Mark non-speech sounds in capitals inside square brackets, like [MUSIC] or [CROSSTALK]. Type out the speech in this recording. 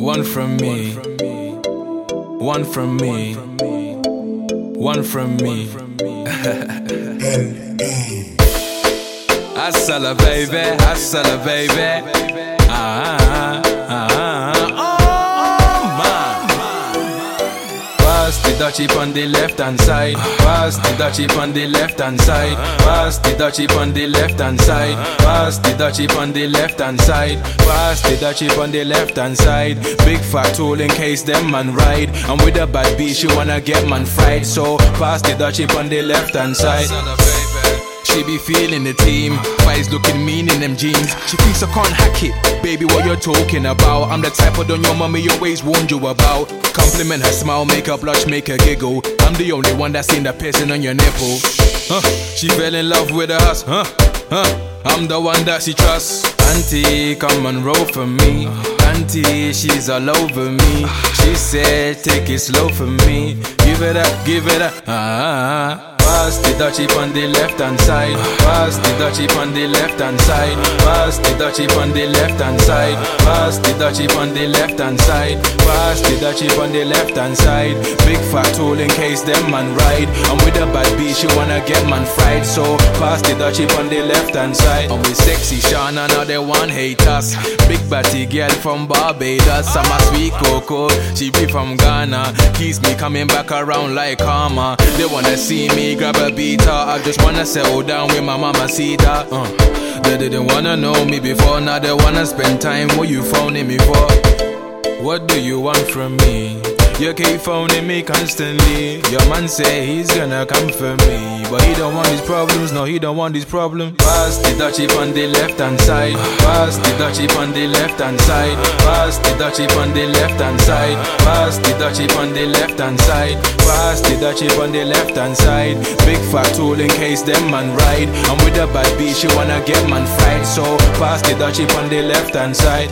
One from me. One from me. One from me. [LAUGHS] Hustler, baby. Hustler, baby. Ah, ah, dutchie on the left hand side. Pass the dutchie on the left hand side. Pass the dutchie on the left hand side. Pass the dutchie on the left hand side. Pass the dutchie on the left hand side. Big fat tool in case them man ride. And with a bad bitch, she wanna get man fried. So pass the dutchie on the left hand side. She be feeling the team. Vibes looking mean in them jeans. She thinks I can't hack it. Baby, what you're talking about? I'm the type of don your mommy always warned you about. Compliment her smile, make her blush, make her giggle. I'm the only one that's seen the piercing on your nipple. Huh? She fell in love with us, huh? Huh? I'm the one that she trusts. Auntie, come and roll for me. Auntie, she's all over me. She said, take it slow for me. Give it up, give it up. Ah. Pass the dutchie on the left hand side. Pass the dutchie on the left hand side. Pass the dutchie on the left hand side. Pass the dutchie on the left hand side. Pass the dutchie on the left hand side. Big fat tool in case them man ride. I'm with a bad bitch, she wanna get man fried. So pass the dutchie on the left hand side. I'm with sexy Shana, now they want hate us. Big batty girl from Barbados. I'm a sweet cocoa, she be from Ghana. Keeps me coming back around like karma. They wanna see me grab a beater. I just wanna settle down with my mama Sita. Uh. They didn't wanna know me before, now they wanna spend time. What you phoning me for? What do you want from me? You keep phoning me constantly. Your man say he's gonna come for me, but he don't want these problems. No, he don't want these problems. Pass the dutchie on the left hand side. Pass the dutchie on the left hand side. Pass the dutchie on the left hand side. Pass the dutchie on the left hand side. Pass the dutchie on the left hand side. Big fat tool in case them man ride. I'm with a bad bitch, she wanna get man fried. So pass the dutchie on the left hand side.